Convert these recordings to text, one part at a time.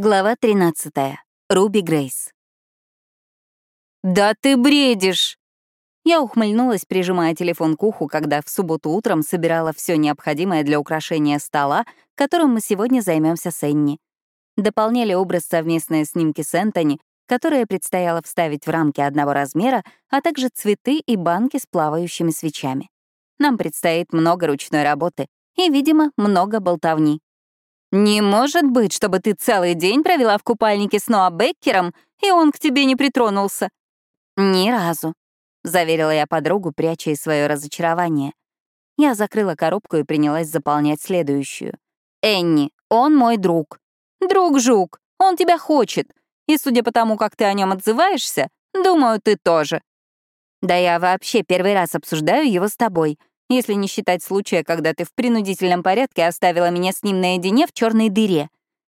Глава 13. Руби Грейс. «Да ты бредишь!» Я ухмыльнулась, прижимая телефон к уху, когда в субботу утром собирала все необходимое для украшения стола, которым мы сегодня займемся с Энни. Дополняли образ совместные снимки с Энтони, которые предстояло вставить в рамки одного размера, а также цветы и банки с плавающими свечами. Нам предстоит много ручной работы и, видимо, много болтовни. «Не может быть, чтобы ты целый день провела в купальнике с Ноа Беккером, и он к тебе не притронулся». «Ни разу», — заверила я подругу, пряча свое разочарование. Я закрыла коробку и принялась заполнять следующую. «Энни, он мой друг». «Друг-жук, он тебя хочет. И судя по тому, как ты о нем отзываешься, думаю, ты тоже». «Да я вообще первый раз обсуждаю его с тобой если не считать случая, когда ты в принудительном порядке оставила меня с ним наедине в черной дыре.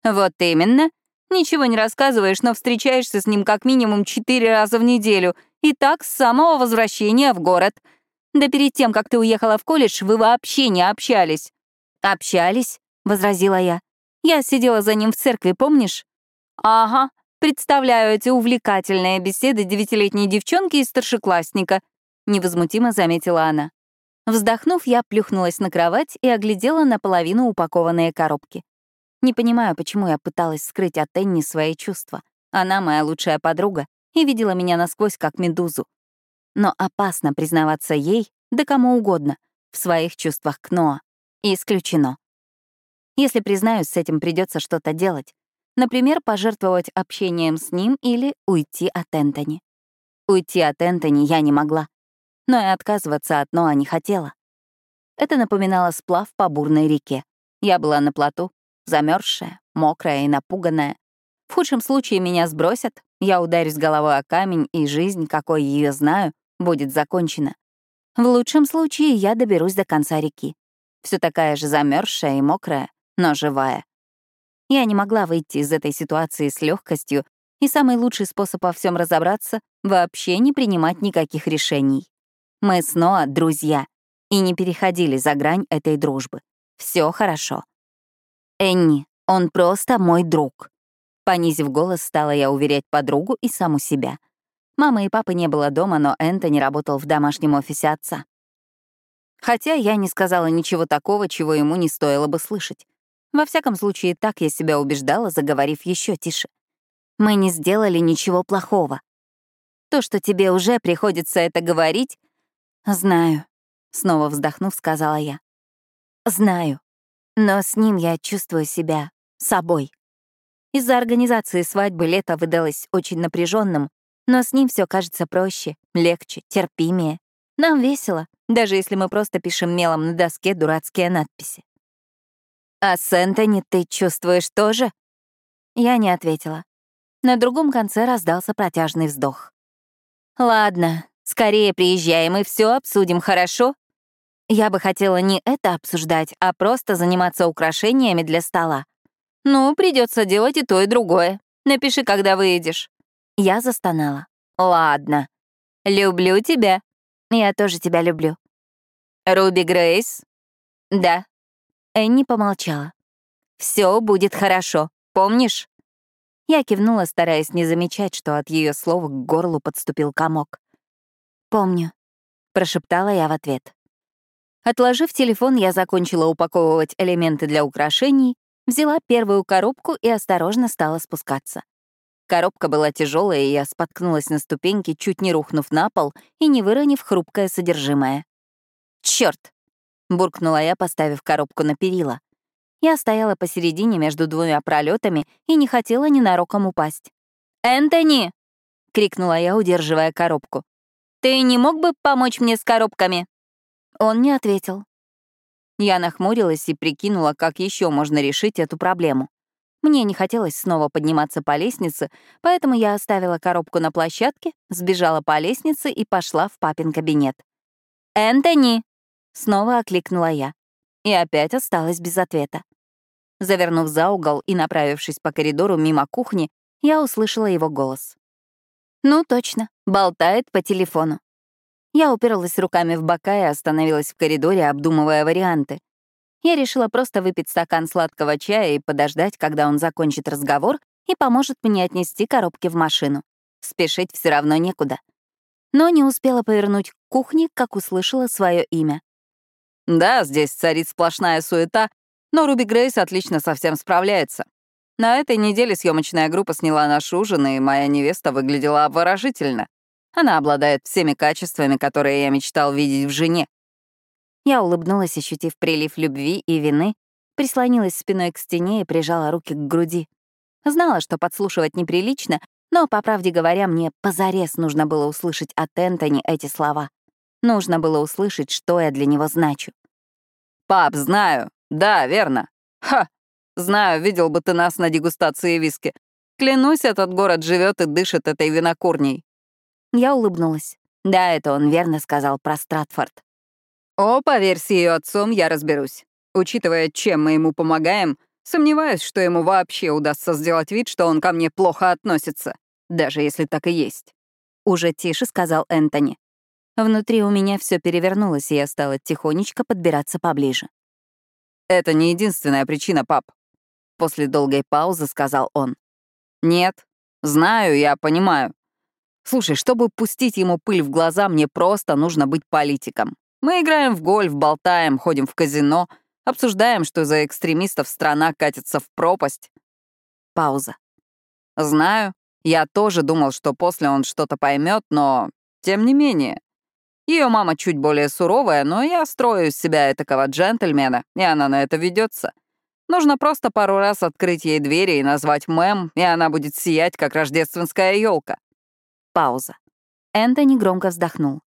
Вот именно. Ничего не рассказываешь, но встречаешься с ним как минимум четыре раза в неделю, и так с самого возвращения в город. Да перед тем, как ты уехала в колледж, вы вообще не общались. «Общались», — возразила я. «Я сидела за ним в церкви, помнишь?» «Ага, представляю эти увлекательные беседы девятилетней девчонки и старшеклассника», — невозмутимо заметила она. Вздохнув, я плюхнулась на кровать и оглядела наполовину упакованные коробки. Не понимаю, почему я пыталась скрыть от Энни свои чувства. Она моя лучшая подруга и видела меня насквозь как медузу. Но опасно признаваться ей, да кому угодно, в своих чувствах к Ноа. Исключено. Если признаюсь, с этим придется что-то делать. Например, пожертвовать общением с ним или уйти от Энтони. Уйти от Энтони я не могла но и отказываться от Ноа не хотела. Это напоминало сплав по бурной реке. Я была на плоту, замерзшая, мокрая и напуганная. В худшем случае меня сбросят, я ударюсь головой о камень, и жизнь, какой ее знаю, будет закончена. В лучшем случае я доберусь до конца реки. Все такая же замерзшая и мокрая, но живая. Я не могла выйти из этой ситуации с легкостью, и самый лучший способ во всем разобраться — вообще не принимать никаких решений. Мы снова друзья и не переходили за грань этой дружбы. Все хорошо. Энни, он просто мой друг. Понизив голос, стала я уверять подругу и саму себя. Мамы и папы не было дома, но Энтони работал в домашнем офисе отца. Хотя я не сказала ничего такого, чего ему не стоило бы слышать. Во всяком случае, так я себя убеждала, заговорив еще тише. Мы не сделали ничего плохого. То, что тебе уже приходится это говорить, «Знаю», — снова вздохнув, сказала я. «Знаю. Но с ним я чувствую себя собой. Из-за организации свадьбы лето выдалось очень напряженным, но с ним все кажется проще, легче, терпимее. Нам весело, даже если мы просто пишем мелом на доске дурацкие надписи. «А с Энтони ты чувствуешь тоже?» Я не ответила. На другом конце раздался протяжный вздох. «Ладно, Скорее приезжаем и все обсудим, хорошо? Я бы хотела не это обсуждать, а просто заниматься украшениями для стола. Ну, придется делать и то, и другое. Напиши, когда выедешь. Я застонала. Ладно. Люблю тебя. Я тоже тебя люблю. Руби Грейс? Да. Энни помолчала. Все будет хорошо, помнишь? Я кивнула, стараясь не замечать, что от ее слов к горлу подступил комок. «Помню», — прошептала я в ответ. Отложив телефон, я закончила упаковывать элементы для украшений, взяла первую коробку и осторожно стала спускаться. Коробка была тяжелая, и я споткнулась на ступеньке, чуть не рухнув на пол и не выронив хрупкое содержимое. Черт! буркнула я, поставив коробку на перила. Я стояла посередине между двумя пролетами и не хотела ненароком упасть. «Энтони!» — крикнула я, удерживая коробку. Ты не мог бы помочь мне с коробками?» Он не ответил. Я нахмурилась и прикинула, как еще можно решить эту проблему. Мне не хотелось снова подниматься по лестнице, поэтому я оставила коробку на площадке, сбежала по лестнице и пошла в папин кабинет. «Энтони!» — снова окликнула я. И опять осталась без ответа. Завернув за угол и направившись по коридору мимо кухни, я услышала его голос. Ну, точно, болтает по телефону. Я уперлась руками в бока и остановилась в коридоре, обдумывая варианты. Я решила просто выпить стакан сладкого чая и подождать, когда он закончит разговор, и поможет мне отнести коробки в машину. Спешить все равно некуда. Но не успела повернуть к кухне, как услышала свое имя. «Да, здесь царит сплошная суета, но Руби Грейс отлично со всем справляется. На этой неделе съемочная группа сняла наш ужин, и моя невеста выглядела обворожительно. Она обладает всеми качествами, которые я мечтал видеть в жене. Я улыбнулась, ощутив прилив любви и вины, прислонилась спиной к стене и прижала руки к груди. Знала, что подслушивать неприлично, но, по правде говоря, мне позарез нужно было услышать от Энтони эти слова. Нужно было услышать, что я для него значу. «Пап, знаю. Да, верно. Ха! Знаю, видел бы ты нас на дегустации виски. Клянусь, этот город живет и дышит этой винокурней. Я улыбнулась. Да, это он верно сказал про Стратфорд. О, поверь, с ее отцом я разберусь. Учитывая, чем мы ему помогаем, сомневаюсь, что ему вообще удастся сделать вид, что он ко мне плохо относится, даже если так и есть. Уже тише сказал Энтони. Внутри у меня все перевернулось, и я стала тихонечко подбираться поближе. «Это не единственная причина, пап», — после долгой паузы сказал он. «Нет, знаю, я понимаю. Слушай, чтобы пустить ему пыль в глаза, мне просто нужно быть политиком. Мы играем в гольф, болтаем, ходим в казино, обсуждаем, что за экстремистов страна катится в пропасть. Пауза. Знаю, я тоже думал, что после он что-то поймет, но тем не менее. Ее мама чуть более суровая, но я строю из себя этакого джентльмена, и она на это ведется. Нужно просто пару раз открыть ей двери и назвать мэм, и она будет сиять, как рождественская елка. Пауза. Энтони громко вздохнул.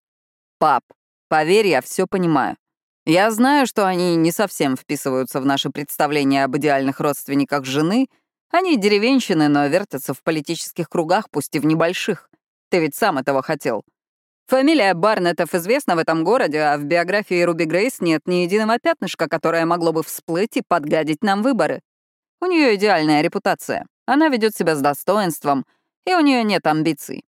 «Пап, поверь, я все понимаю. Я знаю, что они не совсем вписываются в наше представление об идеальных родственниках жены. Они деревенщины, но вертятся в политических кругах, пусть и в небольших. Ты ведь сам этого хотел. Фамилия Барнеттов известна в этом городе, а в биографии Руби Грейс нет ни единого пятнышка, которое могло бы всплыть и подгадить нам выборы. У нее идеальная репутация. Она ведет себя с достоинством, и у нее нет амбиций.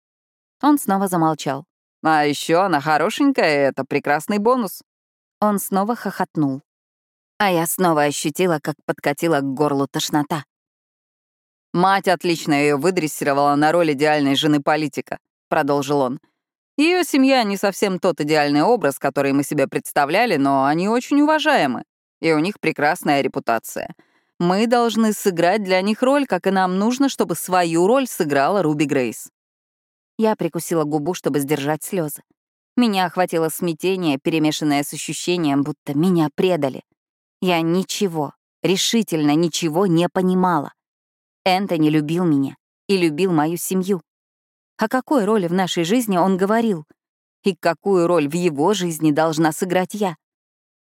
Он снова замолчал. А еще она хорошенькая, и это прекрасный бонус. Он снова хохотнул. А я снова ощутила, как подкатила к горлу тошнота. «Мать отлично ее выдрессировала на роль идеальной жены политика», — продолжил он. Ее семья не совсем тот идеальный образ, который мы себе представляли, но они очень уважаемы, и у них прекрасная репутация. Мы должны сыграть для них роль, как и нам нужно, чтобы свою роль сыграла Руби Грейс. Я прикусила губу, чтобы сдержать слезы. Меня охватило смятение, перемешанное с ощущением, будто меня предали. Я ничего, решительно ничего не понимала. Энтони любил меня и любил мою семью. О какой роли в нашей жизни он говорил? И какую роль в его жизни должна сыграть я?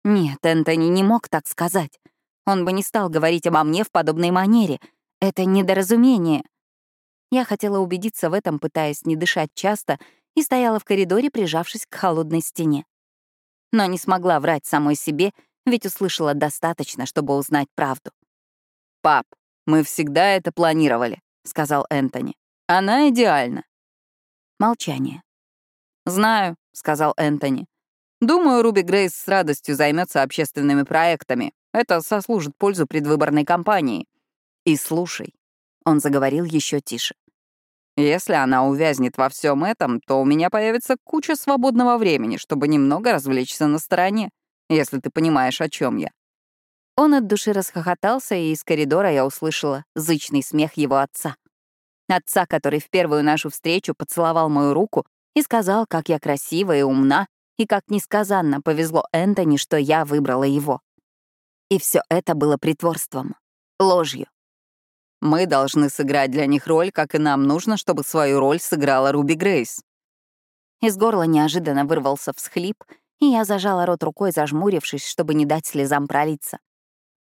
Нет, Энтони не мог так сказать. Он бы не стал говорить обо мне в подобной манере. Это недоразумение. Я хотела убедиться в этом, пытаясь не дышать часто, и стояла в коридоре, прижавшись к холодной стене. Но не смогла врать самой себе, ведь услышала достаточно, чтобы узнать правду. «Пап, мы всегда это планировали», — сказал Энтони. «Она идеальна». Молчание. «Знаю», — сказал Энтони. «Думаю, Руби Грейс с радостью займется общественными проектами. Это сослужит пользу предвыборной кампании. И слушай, он заговорил еще тише. «Если она увязнет во всем этом, то у меня появится куча свободного времени, чтобы немного развлечься на стороне, если ты понимаешь, о чем я». Он от души расхохотался, и из коридора я услышала зычный смех его отца. Отца, который в первую нашу встречу поцеловал мою руку и сказал, как я красива и умна, и как несказанно повезло Энтони, что я выбрала его. И все это было притворством, ложью. Мы должны сыграть для них роль, как и нам нужно, чтобы свою роль сыграла Руби Грейс». Из горла неожиданно вырвался всхлип, и я зажала рот рукой, зажмурившись, чтобы не дать слезам пролиться.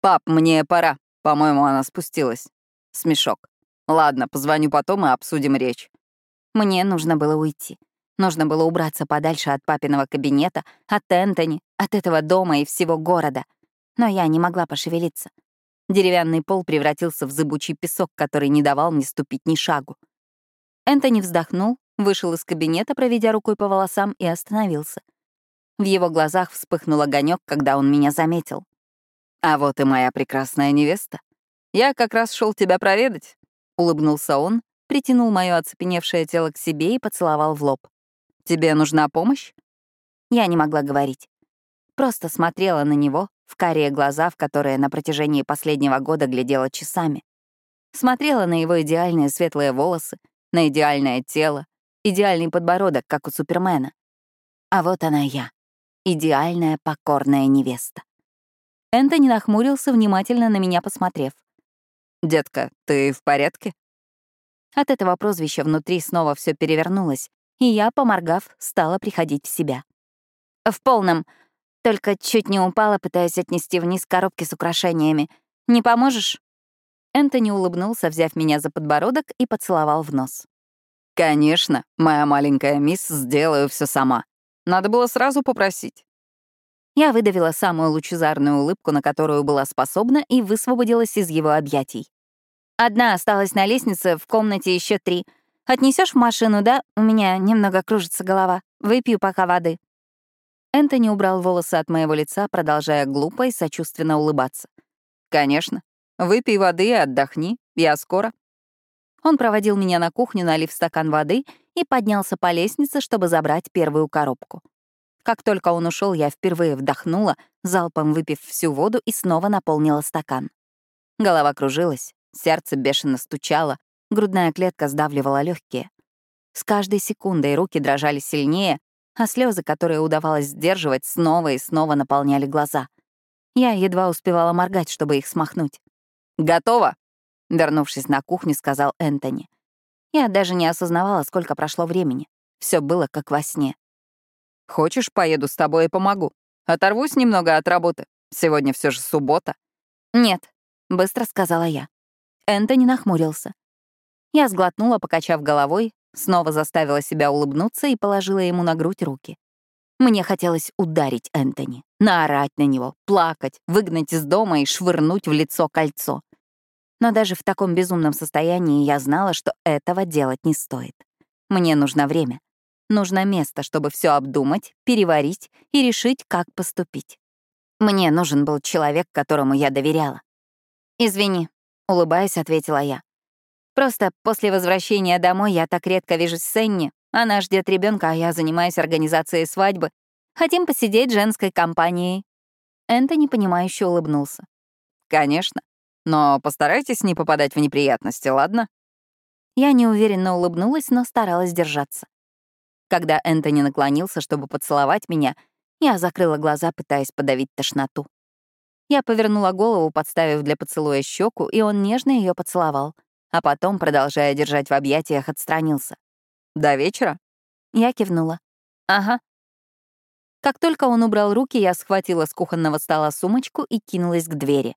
«Пап, мне пора. По-моему, она спустилась». Смешок. «Ладно, позвоню потом и обсудим речь». Мне нужно было уйти. Нужно было убраться подальше от папиного кабинета, от Энтони, от этого дома и всего города. Но я не могла пошевелиться. Деревянный пол превратился в зыбучий песок, который не давал мне ступить ни шагу. Энтони вздохнул, вышел из кабинета, проведя рукой по волосам, и остановился. В его глазах вспыхнул огонек, когда он меня заметил. «А вот и моя прекрасная невеста. Я как раз шел тебя проведать. — улыбнулся он, притянул мое оцепеневшее тело к себе и поцеловал в лоб. «Тебе нужна помощь?» Я не могла говорить. Просто смотрела на него, в карие глаза, в которые на протяжении последнего года глядела часами. Смотрела на его идеальные светлые волосы, на идеальное тело, идеальный подбородок, как у Супермена. А вот она я, идеальная покорная невеста. Энтони нахмурился, внимательно на меня посмотрев. «Детка, ты в порядке?» От этого прозвища внутри снова все перевернулось, и я, поморгав, стала приходить в себя. «В полном. Только чуть не упала, пытаясь отнести вниз коробки с украшениями. Не поможешь?» Энтони улыбнулся, взяв меня за подбородок и поцеловал в нос. «Конечно, моя маленькая мисс, сделаю все сама. Надо было сразу попросить». Я выдавила самую лучезарную улыбку, на которую была способна, и высвободилась из его объятий. Одна осталась на лестнице, в комнате еще три. Отнесешь в машину, да? У меня немного кружится голова. Выпью пока воды». Энтони убрал волосы от моего лица, продолжая глупо и сочувственно улыбаться. «Конечно. Выпей воды и отдохни. Я скоро». Он проводил меня на кухню, налив стакан воды, и поднялся по лестнице, чтобы забрать первую коробку. Как только он ушел, я впервые вдохнула, залпом выпив всю воду и снова наполнила стакан. Голова кружилась, Сердце бешено стучало, грудная клетка сдавливала легкие. С каждой секундой руки дрожали сильнее, а слезы, которые удавалось сдерживать, снова и снова наполняли глаза. Я едва успевала моргать, чтобы их смахнуть. «Готово!» — вернувшись на кухню, сказал Энтони. Я даже не осознавала, сколько прошло времени. Все было как во сне. «Хочешь, поеду с тобой и помогу? Оторвусь немного от работы. Сегодня все же суббота». «Нет», — быстро сказала я. Энтони нахмурился. Я сглотнула, покачав головой, снова заставила себя улыбнуться и положила ему на грудь руки. Мне хотелось ударить Энтони, наорать на него, плакать, выгнать из дома и швырнуть в лицо кольцо. Но даже в таком безумном состоянии я знала, что этого делать не стоит. Мне нужно время. Нужно место, чтобы все обдумать, переварить и решить, как поступить. Мне нужен был человек, которому я доверяла. «Извини, Улыбаясь, ответила я. Просто после возвращения домой я так редко вижусь с Энни. Она ждет ребенка, а я занимаюсь организацией свадьбы. Хотим посидеть женской компанией. Энтони, понимающе улыбнулся. Конечно. Но постарайтесь не попадать в неприятности, ладно? Я неуверенно улыбнулась, но старалась держаться. Когда Энтони наклонился, чтобы поцеловать меня, я закрыла глаза, пытаясь подавить тошноту. Я повернула голову, подставив для поцелуя щеку, и он нежно ее поцеловал, а потом, продолжая держать в объятиях, отстранился. «До вечера?» Я кивнула. «Ага». Как только он убрал руки, я схватила с кухонного стола сумочку и кинулась к двери.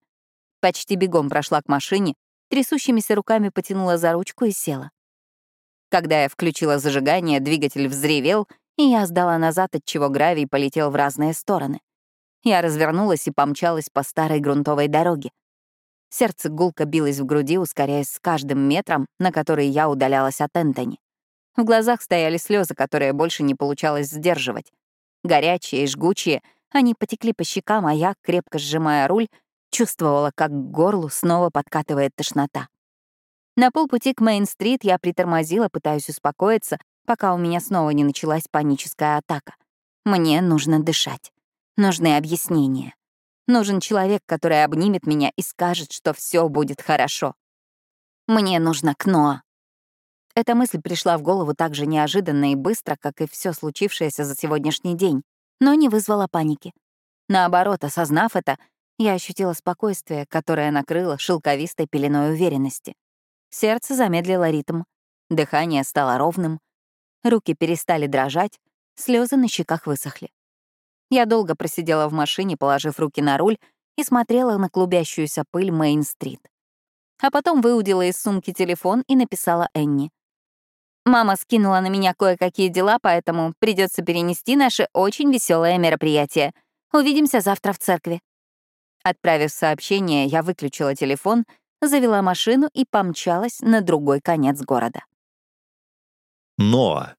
Почти бегом прошла к машине, трясущимися руками потянула за ручку и села. Когда я включила зажигание, двигатель взревел, и я сдала назад, отчего гравий полетел в разные стороны. Я развернулась и помчалась по старой грунтовой дороге. Сердце гулко билось в груди, ускоряясь с каждым метром, на который я удалялась от Энтони. В глазах стояли слезы, которые больше не получалось сдерживать. Горячие и жгучие, они потекли по щекам, а я, крепко сжимая руль, чувствовала, как к горлу снова подкатывает тошнота. На полпути к Мейн-стрит я притормозила, пытаясь успокоиться, пока у меня снова не началась паническая атака. Мне нужно дышать. Нужны объяснения. Нужен человек, который обнимет меня и скажет, что все будет хорошо. Мне нужно к Ноа. Эта мысль пришла в голову так же неожиданно и быстро, как и все случившееся за сегодняшний день, но не вызвала паники. Наоборот, осознав это, я ощутила спокойствие, которое накрыло шелковистой пеленой уверенности. Сердце замедлило ритм, дыхание стало ровным, руки перестали дрожать, слезы на щеках высохли. Я долго просидела в машине, положив руки на руль, и смотрела на клубящуюся пыль Мейн-стрит. А потом выудила из сумки телефон и написала Энни. «Мама скинула на меня кое-какие дела, поэтому придется перенести наше очень веселое мероприятие. Увидимся завтра в церкви». Отправив сообщение, я выключила телефон, завела машину и помчалась на другой конец города. Ноа.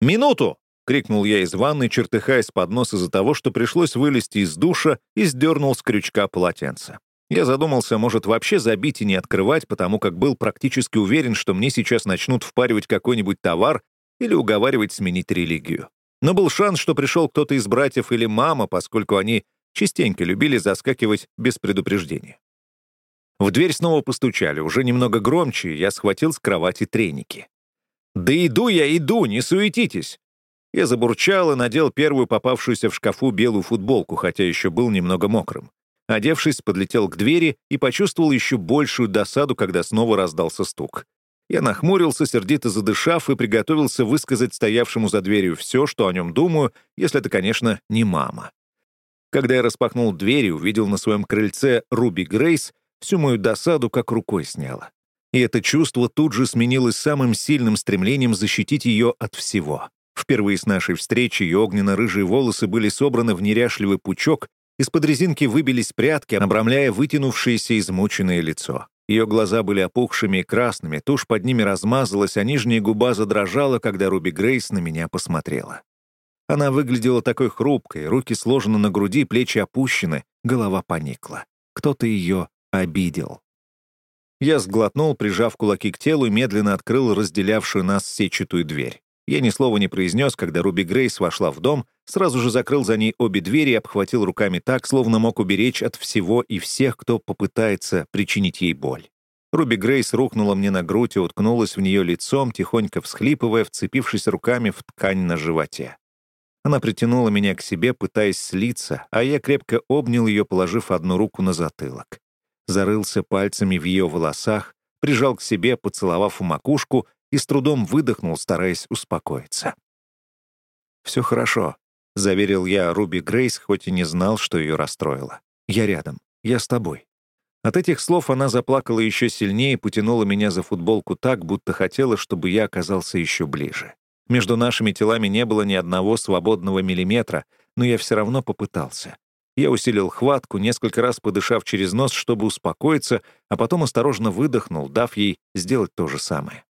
«Минуту!» — крикнул я из ванной, чертыхаясь под нос из-за того, что пришлось вылезти из душа и сдернул с крючка полотенце. Я задумался, может, вообще забить и не открывать, потому как был практически уверен, что мне сейчас начнут впаривать какой-нибудь товар или уговаривать сменить религию. Но был шанс, что пришел кто-то из братьев или мама, поскольку они частенько любили заскакивать без предупреждения. В дверь снова постучали, уже немного громче, я схватил с кровати треники. «Да иду я, иду, не суетитесь!» Я забурчал и надел первую попавшуюся в шкафу белую футболку, хотя еще был немного мокрым. Одевшись, подлетел к двери и почувствовал еще большую досаду, когда снова раздался стук. Я нахмурился, сердито задышав, и приготовился высказать стоявшему за дверью все, что о нем думаю, если это, конечно, не мама. Когда я распахнул дверь и увидел на своем крыльце Руби Грейс, всю мою досаду как рукой сняло. И это чувство тут же сменилось самым сильным стремлением защитить ее от всего. Впервые с нашей встречи ее огненно-рыжие волосы были собраны в неряшливый пучок, из-под резинки выбились прятки, обрамляя вытянувшееся измученное лицо. Ее глаза были опухшими и красными, тушь под ними размазалась, а нижняя губа задрожала, когда Руби Грейс на меня посмотрела. Она выглядела такой хрупкой, руки сложены на груди, плечи опущены, голова поникла. Кто-то ее обидел. Я сглотнул, прижав кулаки к телу, и медленно открыл разделявшую нас сетчатую дверь. Я ни слова не произнес, когда Руби Грейс вошла в дом, сразу же закрыл за ней обе двери и обхватил руками так, словно мог уберечь от всего и всех, кто попытается причинить ей боль. Руби Грейс рухнула мне на грудь и уткнулась в нее лицом, тихонько всхлипывая, вцепившись руками в ткань на животе. Она притянула меня к себе, пытаясь слиться, а я крепко обнял ее, положив одну руку на затылок зарылся пальцами в ее волосах, прижал к себе, поцеловав у макушку, и с трудом выдохнул, стараясь успокоиться. «Все хорошо», — заверил я Руби Грейс, хоть и не знал, что ее расстроило. «Я рядом. Я с тобой». От этих слов она заплакала еще сильнее и потянула меня за футболку так, будто хотела, чтобы я оказался еще ближе. Между нашими телами не было ни одного свободного миллиметра, но я все равно попытался. Я усилил хватку, несколько раз подышав через нос, чтобы успокоиться, а потом осторожно выдохнул, дав ей сделать то же самое.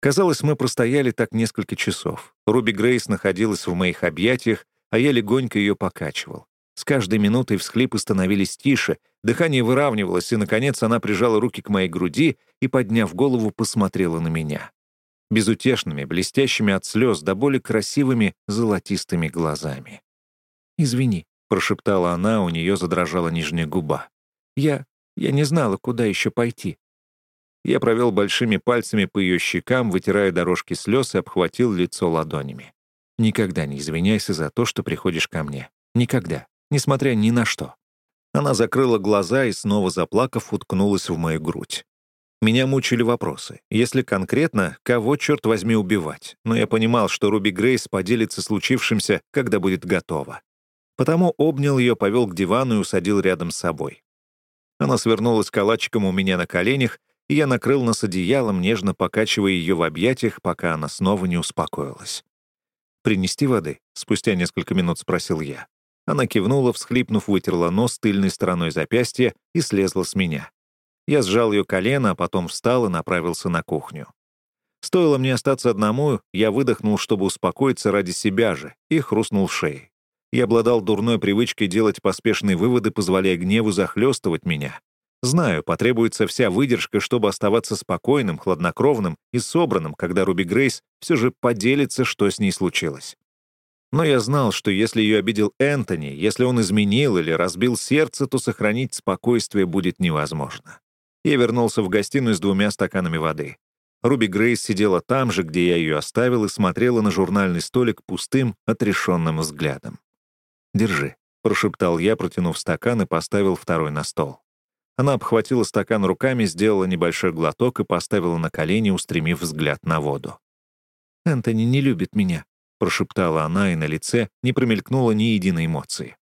Казалось, мы простояли так несколько часов. Руби Грейс находилась в моих объятиях, а я легонько ее покачивал. С каждой минутой всхлипы становились тише, дыхание выравнивалось, и, наконец, она прижала руки к моей груди и, подняв голову, посмотрела на меня. Безутешными, блестящими от слез, до боли красивыми золотистыми глазами. «Извини», — прошептала она, у нее задрожала нижняя губа. «Я... я не знала, куда еще пойти». Я провел большими пальцами по ее щекам, вытирая дорожки слез и обхватил лицо ладонями. «Никогда не извиняйся за то, что приходишь ко мне. Никогда. Несмотря ни на что». Она закрыла глаза и, снова заплакав, уткнулась в мою грудь. Меня мучили вопросы. Если конкретно, кого, черт возьми, убивать? Но я понимал, что Руби Грейс поделится случившимся, когда будет готова. Потому обнял ее, повел к дивану и усадил рядом с собой. Она свернулась калачиком у меня на коленях, и я накрыл нас одеялом, нежно покачивая ее в объятиях, пока она снова не успокоилась. «Принести воды?» — спустя несколько минут спросил я. Она кивнула, всхлипнув, вытерла нос тыльной стороной запястья и слезла с меня. Я сжал ее колено, а потом встал и направился на кухню. Стоило мне остаться одному, я выдохнул, чтобы успокоиться ради себя же, и хрустнул шеей. Я обладал дурной привычкой делать поспешные выводы, позволяя гневу захлестывать меня. Знаю, потребуется вся выдержка, чтобы оставаться спокойным, хладнокровным и собранным, когда Руби Грейс все же поделится, что с ней случилось. Но я знал, что если ее обидел Энтони, если он изменил или разбил сердце, то сохранить спокойствие будет невозможно. Я вернулся в гостиную с двумя стаканами воды. Руби Грейс сидела там же, где я ее оставил, и смотрела на журнальный столик пустым, отрешенным взглядом. «Держи», — прошептал я, протянув стакан и поставил второй на стол. Она обхватила стакан руками, сделала небольшой глоток и поставила на колени, устремив взгляд на воду. «Энтони не любит меня», — прошептала она, и на лице не промелькнуло ни единой эмоции.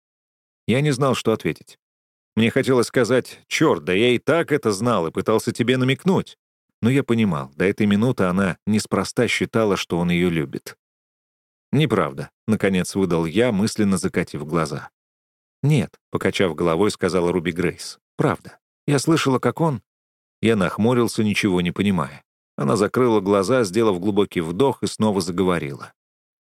Я не знал, что ответить. Мне хотелось сказать, «Черт, да я и так это знал и пытался тебе намекнуть». Но я понимал, до этой минуты она неспроста считала, что он ее любит. «Неправда», — наконец выдал я, мысленно закатив глаза. «Нет», — покачав головой, сказала Руби Грейс. «Правда. Я слышала, как он...» Я нахмурился, ничего не понимая. Она закрыла глаза, сделав глубокий вдох, и снова заговорила.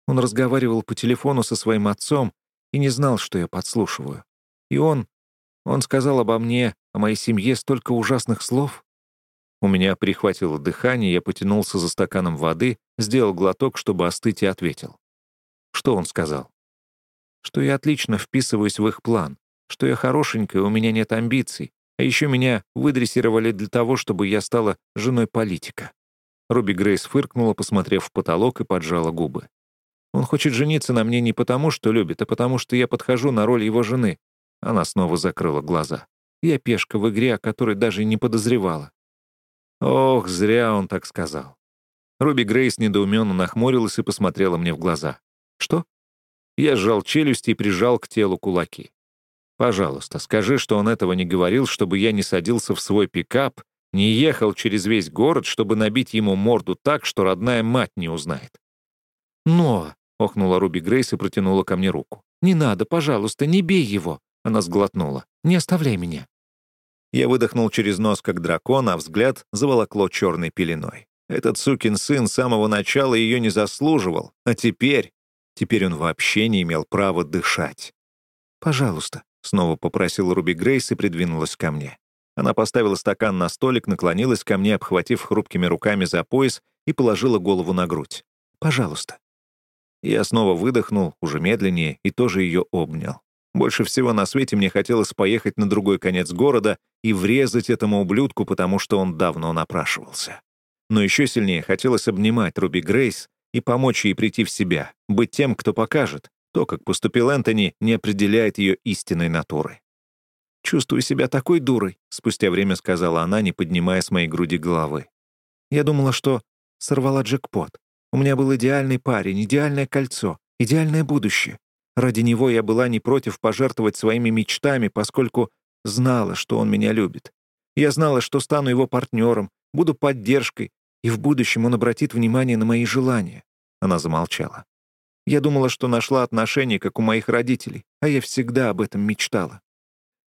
Он разговаривал по телефону со своим отцом и не знал, что я подслушиваю. И он... Он сказал обо мне, о моей семье столько ужасных слов. У меня прихватило дыхание, я потянулся за стаканом воды, сделал глоток, чтобы остыть, и ответил. Что он сказал? Что я отлично вписываюсь в их план, что я хорошенькая, у меня нет амбиций, а еще меня выдрессировали для того, чтобы я стала женой политика. Руби Грейс фыркнула, посмотрев в потолок, и поджала губы. Он хочет жениться на мне не потому, что любит, а потому, что я подхожу на роль его жены. Она снова закрыла глаза. Я пешка в игре, о которой даже не подозревала. Ох, зря он так сказал. Руби Грейс недоуменно нахмурилась и посмотрела мне в глаза. «Что?» Я сжал челюсти и прижал к телу кулаки. «Пожалуйста, скажи, что он этого не говорил, чтобы я не садился в свой пикап, не ехал через весь город, чтобы набить ему морду так, что родная мать не узнает». «Но!» — охнула Руби Грейс и протянула ко мне руку. «Не надо, пожалуйста, не бей его!» Она сглотнула. «Не оставляй меня!» Я выдохнул через нос, как дракон, а взгляд заволокло черной пеленой. Этот сукин сын с самого начала ее не заслуживал, а теперь... Теперь он вообще не имел права дышать. «Пожалуйста», — снова попросила Руби Грейс и придвинулась ко мне. Она поставила стакан на столик, наклонилась ко мне, обхватив хрупкими руками за пояс и положила голову на грудь. «Пожалуйста». Я снова выдохнул, уже медленнее, и тоже ее обнял. Больше всего на свете мне хотелось поехать на другой конец города и врезать этому ублюдку, потому что он давно напрашивался. Но еще сильнее хотелось обнимать Руби Грейс и помочь ей прийти в себя, быть тем, кто покажет. То, как поступил Энтони, не определяет ее истинной натуры. «Чувствую себя такой дурой», — спустя время сказала она, не поднимая с моей груди головы. «Я думала, что сорвала джекпот. У меня был идеальный парень, идеальное кольцо, идеальное будущее. Ради него я была не против пожертвовать своими мечтами, поскольку знала, что он меня любит. Я знала, что стану его партнером, буду поддержкой, и в будущем он обратит внимание на мои желания. Она замолчала. Я думала, что нашла отношения, как у моих родителей, а я всегда об этом мечтала.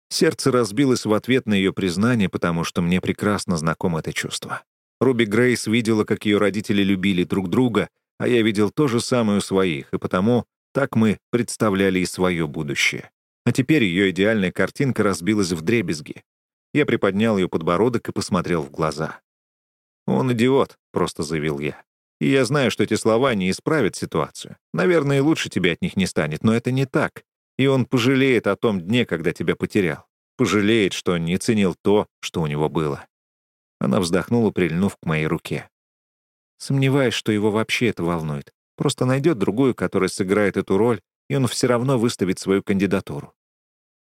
Сердце разбилось в ответ на ее признание, потому что мне прекрасно знакомо это чувство. Руби Грейс видела, как ее родители любили друг друга, а я видел то же самое у своих, и потому так мы представляли и свое будущее. А теперь ее идеальная картинка разбилась в дребезги. Я приподнял ее подбородок и посмотрел в глаза. «Он идиот», — просто заявил я. «И я знаю, что эти слова не исправят ситуацию. Наверное, лучше тебе от них не станет, но это не так. И он пожалеет о том дне, когда тебя потерял. Пожалеет, что не ценил то, что у него было». Она вздохнула, прильнув к моей руке. Сомневаюсь, что его вообще это волнует. Просто найдет другую, которая сыграет эту роль, и он все равно выставит свою кандидатуру.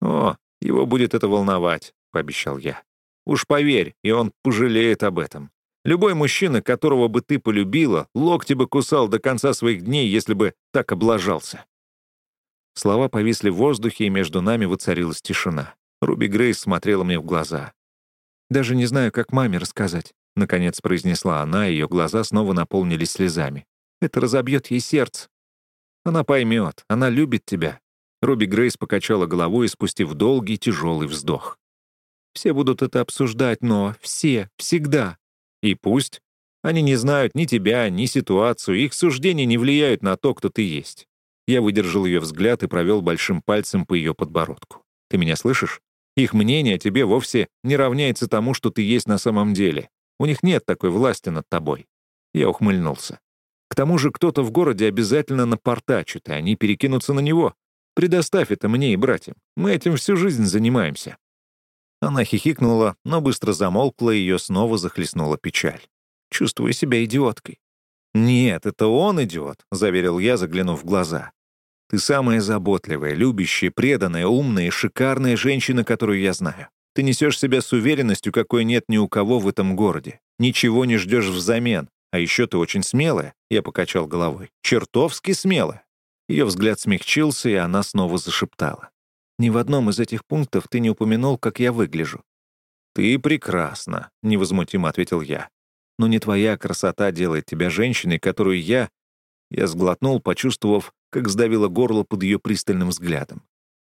«О, его будет это волновать», — пообещал я. «Уж поверь, и он пожалеет об этом. Любой мужчина, которого бы ты полюбила, локти бы кусал до конца своих дней, если бы так облажался». Слова повисли в воздухе, и между нами воцарилась тишина. Руби Грейс смотрела мне в глаза. «Даже не знаю, как маме рассказать», — наконец произнесла она, и ее глаза снова наполнились слезами. Это разобьет ей сердце. Она поймет, она любит тебя. Руби Грейс покачала головой, спустив долгий тяжелый вздох. Все будут это обсуждать, но все, всегда. И пусть. Они не знают ни тебя, ни ситуацию, их суждения не влияют на то, кто ты есть. Я выдержал ее взгляд и провел большим пальцем по ее подбородку. Ты меня слышишь? Их мнение о тебе вовсе не равняется тому, что ты есть на самом деле. У них нет такой власти над тобой. Я ухмыльнулся. К тому же кто-то в городе обязательно напортачит, и они перекинутся на него. Предоставь это мне и братьям. Мы этим всю жизнь занимаемся». Она хихикнула, но быстро замолкла, и ее снова захлестнула печаль. Чувствую себя идиоткой. «Нет, это он идиот», — заверил я, заглянув в глаза. «Ты самая заботливая, любящая, преданная, умная и шикарная женщина, которую я знаю. Ты несешь себя с уверенностью, какой нет ни у кого в этом городе. Ничего не ждешь взамен. А еще ты очень смелая, я покачал головой. Чертовски смелая. Ее взгляд смягчился, и она снова зашептала. Ни в одном из этих пунктов ты не упомянул, как я выгляжу. «Ты прекрасна», — невозмутимо ответил я. «Но не твоя красота делает тебя женщиной, которую я...» Я сглотнул, почувствовав, как сдавило горло под ее пристальным взглядом.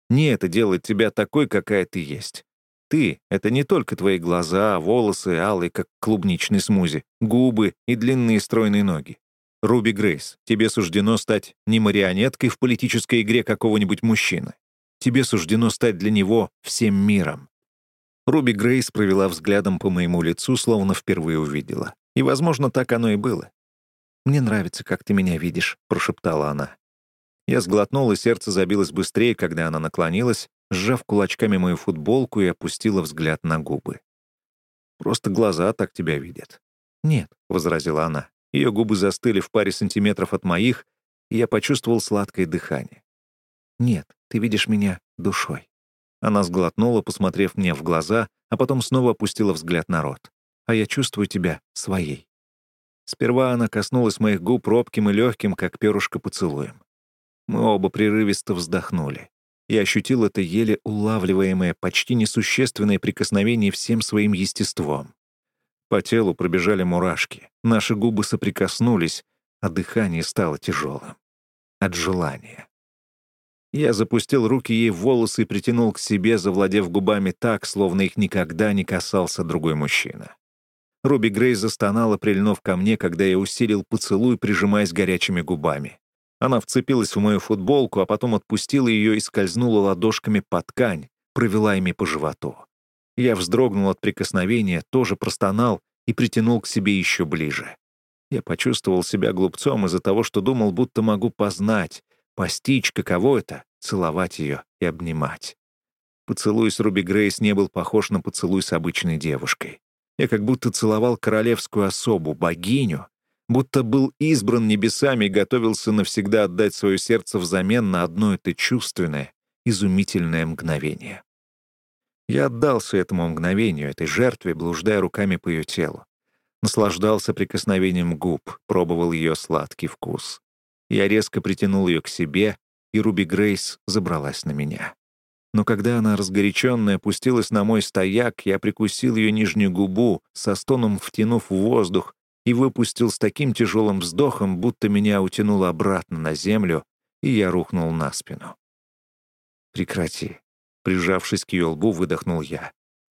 «Не это делает тебя такой, какая ты есть. Ты — это не только твои глаза, волосы, алые, как клубничный смузи, губы и длинные стройные ноги. Руби Грейс, тебе суждено стать не марионеткой в политической игре какого-нибудь мужчины. Тебе суждено стать для него всем миром. Руби Грейс провела взглядом по моему лицу, словно впервые увидела. И, возможно, так оно и было. «Мне нравится, как ты меня видишь», — прошептала она. Я сглотнул, и сердце забилось быстрее, когда она наклонилась, сжав кулачками мою футболку и опустила взгляд на губы. «Просто глаза так тебя видят». «Нет», — возразила она. Ее губы застыли в паре сантиметров от моих, и я почувствовал сладкое дыхание. «Нет, ты видишь меня душой». Она сглотнула, посмотрев мне в глаза, а потом снова опустила взгляд на рот. «А я чувствую тебя своей». Сперва она коснулась моих губ робким и легким, как перышко поцелуем. Мы оба прерывисто вздохнули. Я ощутил это еле улавливаемое, почти несущественное прикосновение всем своим естеством. По телу пробежали мурашки, наши губы соприкоснулись, а дыхание стало тяжелым. От желания. Я запустил руки ей в волосы и притянул к себе, завладев губами так, словно их никогда не касался другой мужчина. Руби Грей застонала, прильнув ко мне, когда я усилил поцелуй, прижимаясь горячими губами. Она вцепилась в мою футболку, а потом отпустила ее и скользнула ладошками по ткань, провела ими по животу. Я вздрогнул от прикосновения, тоже простонал и притянул к себе еще ближе. Я почувствовал себя глупцом из-за того, что думал, будто могу познать, постичь, каково это — целовать ее и обнимать. Поцелуй с Руби Грейс не был похож на поцелуй с обычной девушкой. Я как будто целовал королевскую особу, богиню, будто был избран небесами и готовился навсегда отдать свое сердце взамен на одно это чувственное, изумительное мгновение. Я отдался этому мгновению, этой жертве, блуждая руками по ее телу. Наслаждался прикосновением губ, пробовал ее сладкий вкус. Я резко притянул ее к себе, и Руби Грейс забралась на меня. Но когда она, разгоряченная, опустилась на мой стояк, я прикусил ее нижнюю губу, со стоном втянув воздух, и выпустил с таким тяжелым вздохом, будто меня утянуло обратно на землю, и я рухнул на спину. «Прекрати», Прижавшись к ее лбу, выдохнул я.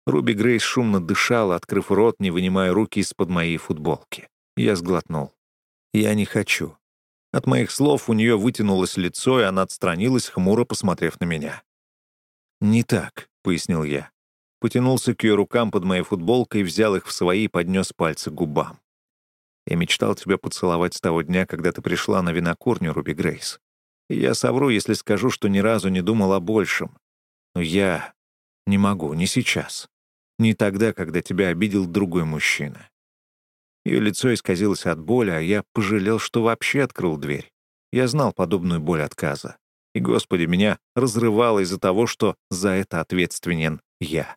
Руби Грейс шумно дышала, открыв рот, не вынимая руки из-под моей футболки. Я сглотнул. «Я не хочу». От моих слов у нее вытянулось лицо, и она отстранилась, хмуро посмотрев на меня. «Не так», — пояснил я. Потянулся к ее рукам под моей футболкой, взял их в свои и поднес пальцы к губам. «Я мечтал тебя поцеловать с того дня, когда ты пришла на винокурню, Руби Грейс. И я совру, если скажу, что ни разу не думал о большем. Но я не могу, не сейчас. Не тогда, когда тебя обидел другой мужчина. Ее лицо исказилось от боли, а я пожалел, что вообще открыл дверь. Я знал подобную боль отказа. И, Господи, меня разрывало из-за того, что за это ответственен я.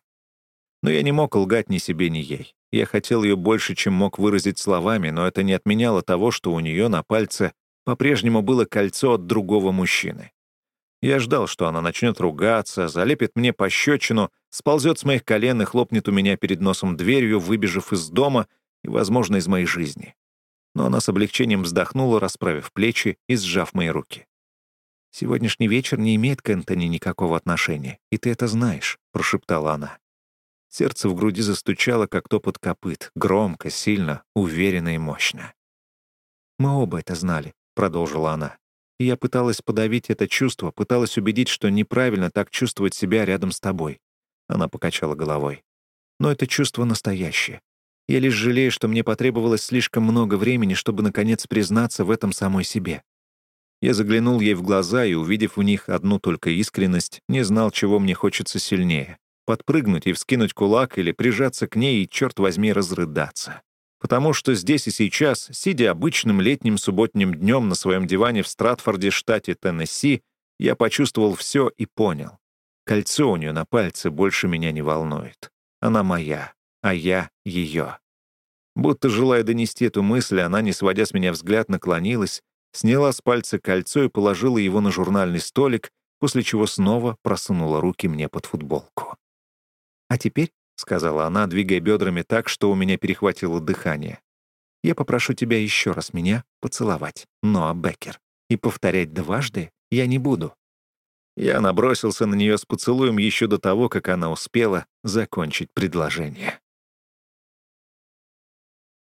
Но я не мог лгать ни себе, ни ей. Я хотел ее больше, чем мог выразить словами, но это не отменяло того, что у нее на пальце по-прежнему было кольцо от другого мужчины. Я ждал, что она начнет ругаться, залепит мне пощечину, сползет с моих колен и хлопнет у меня перед носом дверью, выбежав из дома и, возможно, из моей жизни. Но она с облегчением вздохнула, расправив плечи и сжав мои руки. «Сегодняшний вечер не имеет к Энтони никакого отношения, и ты это знаешь», — прошептала она. Сердце в груди застучало, как топот копыт, громко, сильно, уверенно и мощно. «Мы оба это знали», — продолжила она. И я пыталась подавить это чувство, пыталась убедить, что неправильно так чувствовать себя рядом с тобой. Она покачала головой. Но это чувство настоящее. Я лишь жалею, что мне потребовалось слишком много времени, чтобы, наконец, признаться в этом самой себе. Я заглянул ей в глаза и, увидев в них одну только искренность, не знал, чего мне хочется сильнее — подпрыгнуть и вскинуть кулак или прижаться к ней и, черт возьми, разрыдаться потому что здесь и сейчас, сидя обычным летним субботним днем на своем диване в Стратфорде, штате Теннесси, я почувствовал все и понял. Кольцо у нее на пальце больше меня не волнует. Она моя, а я ее. Будто желая донести эту мысль, она, не сводя с меня взгляд, наклонилась, сняла с пальца кольцо и положила его на журнальный столик, после чего снова просунула руки мне под футболку. «А теперь — сказала она, двигая бедрами так, что у меня перехватило дыхание. «Я попрошу тебя еще раз меня поцеловать, Ноа Беккер. И повторять дважды я не буду». Я набросился на нее с поцелуем еще до того, как она успела закончить предложение.